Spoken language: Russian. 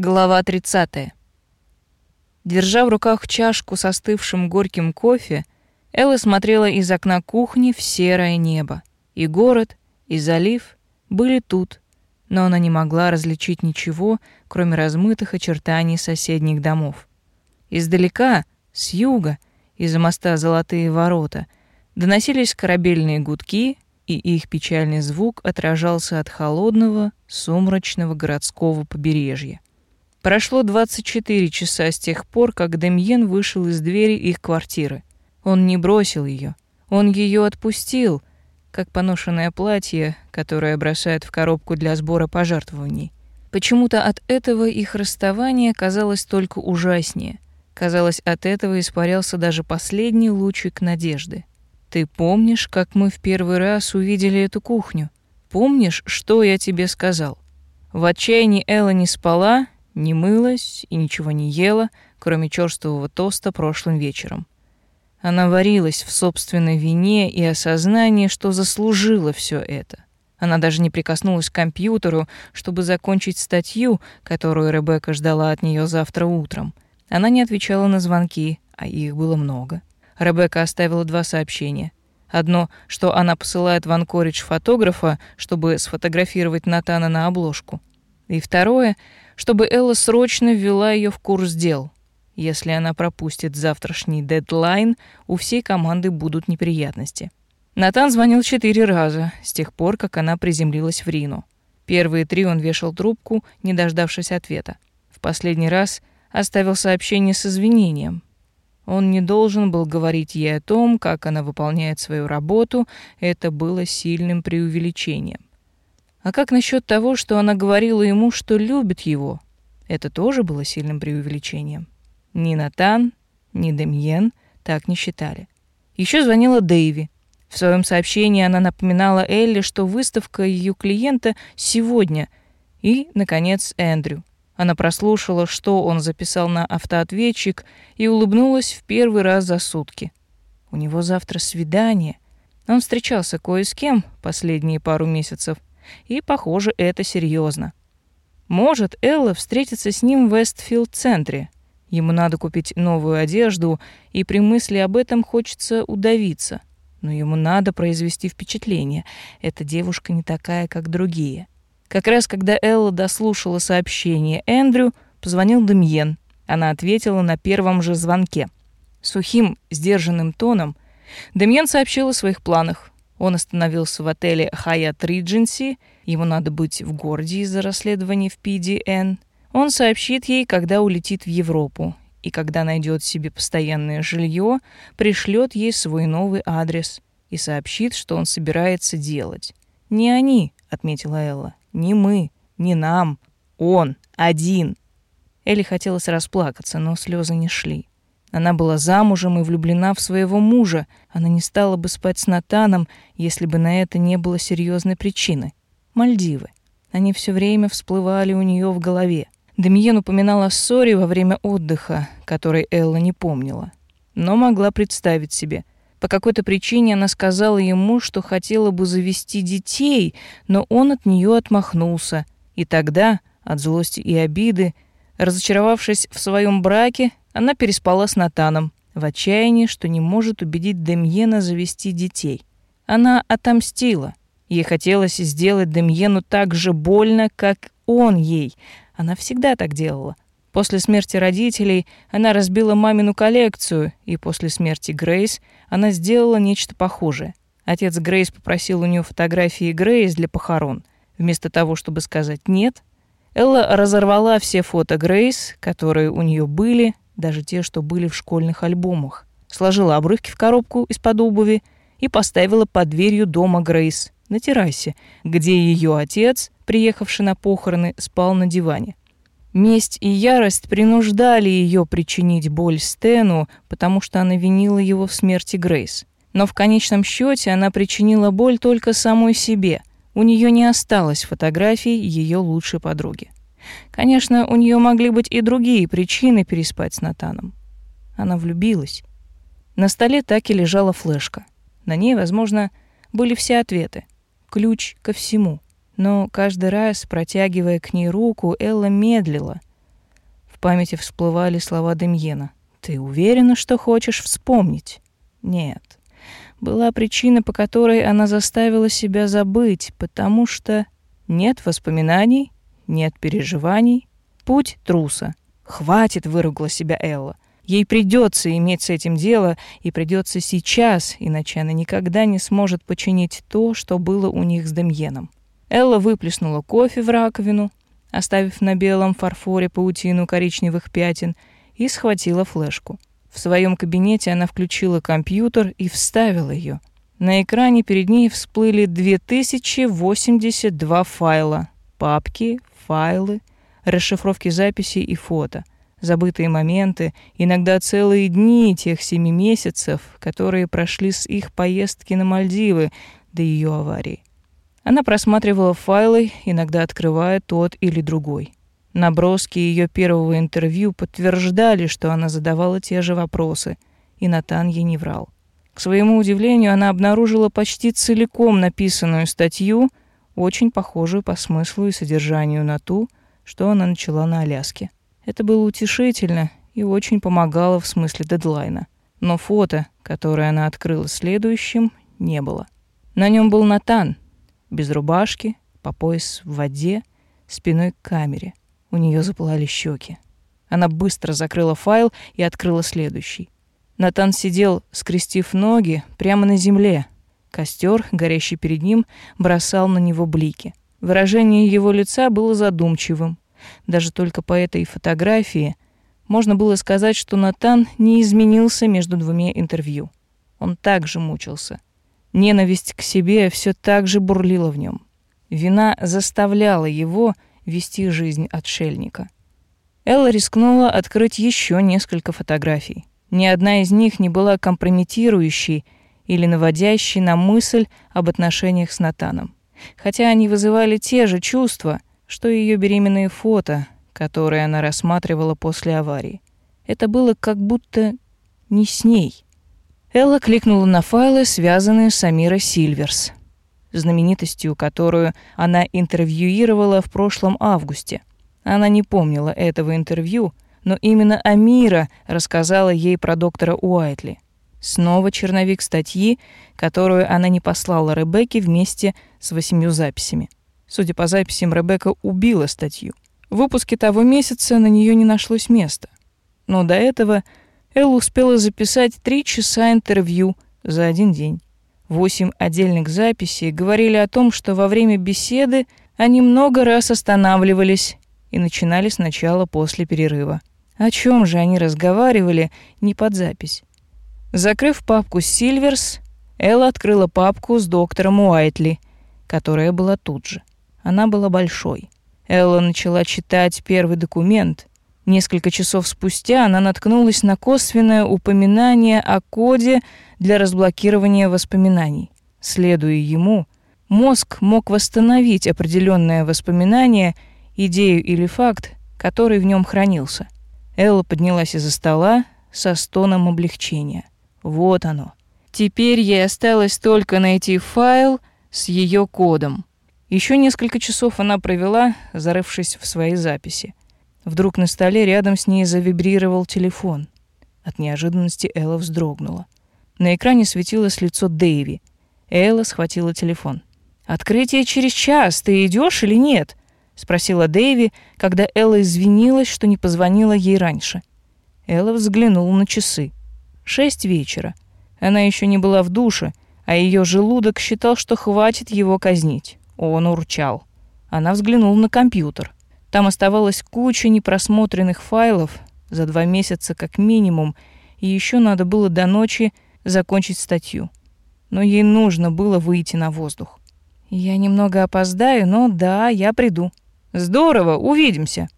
Глава 30. Держа в руках чашку с остывшим горьким кофе, Элла смотрела из окна кухни в серое небо. И город, и залив были тут, но она не могла различить ничего, кроме размытых очертаний соседних домов. Издалека, с юга, из-за моста Золотые ворота, доносились корабельные гудки, и их печальный звук отражался от холодного, сумрачного городского побережья. Прошло 24 часа с тех пор, как Демьен вышел из двери их квартиры. Он не бросил ее, он ее отпустил, как поношенное платье, которое бросают в коробку для сбора пожертвований. Почему-то от этого их расставание казалось только ужаснее. Казалось, от этого испарялся даже последний лучик надежды. Ты помнишь, как мы в первый раз увидели эту кухню? Помнишь, что я тебе сказал? В отчаянии Элла не спала не мылась и ничего не ела, кроме черствого тоста прошлым вечером. Она варилась в собственной вине и осознании, что заслужила все это. Она даже не прикоснулась к компьютеру, чтобы закончить статью, которую Ребекка ждала от нее завтра утром. Она не отвечала на звонки, а их было много. Ребекка оставила два сообщения. Одно, что она посылает в Анкоридж фотографа, чтобы сфотографировать Натана на обложку. И второе, чтобы Элла срочно ввела ее в курс дел. Если она пропустит завтрашний дедлайн, у всей команды будут неприятности. Натан звонил четыре раза с тех пор, как она приземлилась в Рину. Первые три он вешал трубку, не дождавшись ответа. В последний раз оставил сообщение с извинением. Он не должен был говорить ей о том, как она выполняет свою работу, это было сильным преувеличением. А как насчет того, что она говорила ему, что любит его? Это тоже было сильным преувеличением. Ни Натан, ни Демьен так не считали. Еще звонила Дэйви. В своем сообщении она напоминала Элли, что выставка ее клиента сегодня. И, наконец, Эндрю. Она прослушала, что он записал на автоответчик, и улыбнулась в первый раз за сутки. У него завтра свидание. Он встречался кое с кем последние пару месяцев, и, похоже, это серьезно. Может, Элла встретится с ним в Вестфилд-центре. Ему надо купить новую одежду, и при мысли об этом хочется удавиться. Но ему надо произвести впечатление. Эта девушка не такая, как другие. Как раз когда Элла дослушала сообщение Эндрю, позвонил Демьен. Она ответила на первом же звонке. Сухим, сдержанным тоном Демьен сообщил о своих планах. Он остановился в отеле Hyatt Regency, ему надо быть в городе из-за расследования в PDN. Он сообщит ей, когда улетит в Европу, и когда найдет себе постоянное жилье, пришлет ей свой новый адрес и сообщит, что он собирается делать. «Не они», — отметила Элла, — «не мы, не нам, он, один». Элли хотелось расплакаться, но слезы не шли. Она была замужем и влюблена в своего мужа. Она не стала бы спать с Натаном, если бы на это не было серьезной причины. Мальдивы. Они все время всплывали у нее в голове. Демьен упоминал о ссоре во время отдыха, которой Элла не помнила. Но могла представить себе. По какой-то причине она сказала ему, что хотела бы завести детей, но он от нее отмахнулся. И тогда, от злости и обиды, разочаровавшись в своем браке, она переспала с Натаном в отчаянии, что не может убедить Демьена завести детей. Она отомстила. Ей хотелось сделать Демьену так же больно, как он ей. Она всегда так делала. После смерти родителей она разбила мамину коллекцию, и после смерти Грейс она сделала нечто похожее. Отец Грейс попросил у нее фотографии Грейс для похорон. Вместо того, чтобы сказать «нет», Элла разорвала все фото Грейс, которые у нее были, даже те, что были в школьных альбомах. Сложила обрывки в коробку из-под обуви и поставила под дверью дома Грейс на террасе, где ее отец, приехавший на похороны, спал на диване. Месть и ярость принуждали ее причинить боль Стэну, потому что она винила его в смерти Грейс. Но в конечном счете она причинила боль только самой себе. У нее не осталось фотографий ее лучшей подруги. Конечно, у нее могли быть и другие причины переспать с Натаном. Она влюбилась. На столе так и лежала флешка. На ней, возможно, были все ответы. Ключ ко всему. Но каждый раз, протягивая к ней руку, Элла медлила. В памяти всплывали слова Демьена. «Ты уверена, что хочешь вспомнить?» «Нет». Была причина, по которой она заставила себя забыть, потому что нет воспоминаний, нет переживаний, путь труса. «Хватит!» — выругала себя Элла. Ей придется иметь с этим дело, и придется сейчас, иначе она никогда не сможет починить то, что было у них с Демьеном. Элла выплеснула кофе в раковину, оставив на белом фарфоре паутину коричневых пятен, и схватила флешку. В своем кабинете она включила компьютер и вставила ее. На экране перед ней всплыли 2082 файла. Папки, файлы, расшифровки записей и фото. Забытые моменты, иногда целые дни тех семи месяцев, которые прошли с их поездки на Мальдивы до ее аварии. Она просматривала файлы, иногда открывая тот или другой. Наброски ее первого интервью подтверждали, что она задавала те же вопросы, и Натан ей не врал. К своему удивлению, она обнаружила почти целиком написанную статью, очень похожую по смыслу и содержанию на ту, что она начала на Аляске. Это было утешительно и очень помогало в смысле дедлайна. Но фото, которое она открыла следующим, не было. На нем был Натан — без рубашки, по пояс в воде, спиной к камере. У нее запылали щеки. Она быстро закрыла файл и открыла следующий. Натан сидел, скрестив ноги, прямо на земле. Костер, горящий перед ним, бросал на него блики. Выражение его лица было задумчивым. Даже только по этой фотографии можно было сказать, что Натан не изменился между двумя интервью. Он также мучился — Ненависть к себе все так же бурлила в нем. Вина заставляла его вести жизнь отшельника. Элла рискнула открыть еще несколько фотографий. Ни одна из них не была компрометирующей или наводящей на мысль об отношениях с Натаном. Хотя они вызывали те же чувства, что и ее беременные фото, которые она рассматривала после аварии. Это было как будто не с ней — Элла кликнула на файлы, связанные с Амирой Сильверс, знаменитостью, которую она интервьюировала в прошлом августе. Она не помнила этого интервью, но именно Амира рассказала ей про доктора Уайтли. Снова черновик статьи, которую она не послала Ребекке вместе с восемью записями. Судя по записям, Ребекка убила статью. В выпуске того месяца на нее не нашлось места. Но до этого Элла успела записать три часа интервью за один день. Восемь отдельных записей говорили о том, что во время беседы они много раз останавливались и начинали сначала после перерыва. О чем же они разговаривали не под запись? Закрыв папку «Сильверс», Элла открыла папку с доктором Уайтли, которая была тут же. Она была большой. Элла начала читать первый документ, Несколько часов спустя она наткнулась на косвенное упоминание о коде для разблокирования воспоминаний. Следуя ему, мозг мог восстановить определенное воспоминание, идею или факт, который в нем хранился. Элла поднялась из-за стола со стоном облегчения. Вот оно. Теперь ей осталось только найти файл с ее кодом. Еще несколько часов она провела, зарывшись в свои записи. Вдруг на столе рядом с ней завибрировал телефон. От неожиданности Элла вздрогнула. На экране светилось лицо Дэйви. Элла схватила телефон. «Открытие через час. Ты идешь или нет?» — спросила Дэйви, когда Элла извинилась, что не позвонила ей раньше. Элла взглянула на часы. Шесть вечера. Она еще не была в душе, а ее желудок считал, что хватит его казнить. Он урчал. Она взглянула на компьютер. Там оставалась куча непросмотренных файлов за два месяца как минимум, и еще надо было до ночи закончить статью. Но ей нужно было выйти на воздух. «Я немного опоздаю, но да, я приду». «Здорово, увидимся»,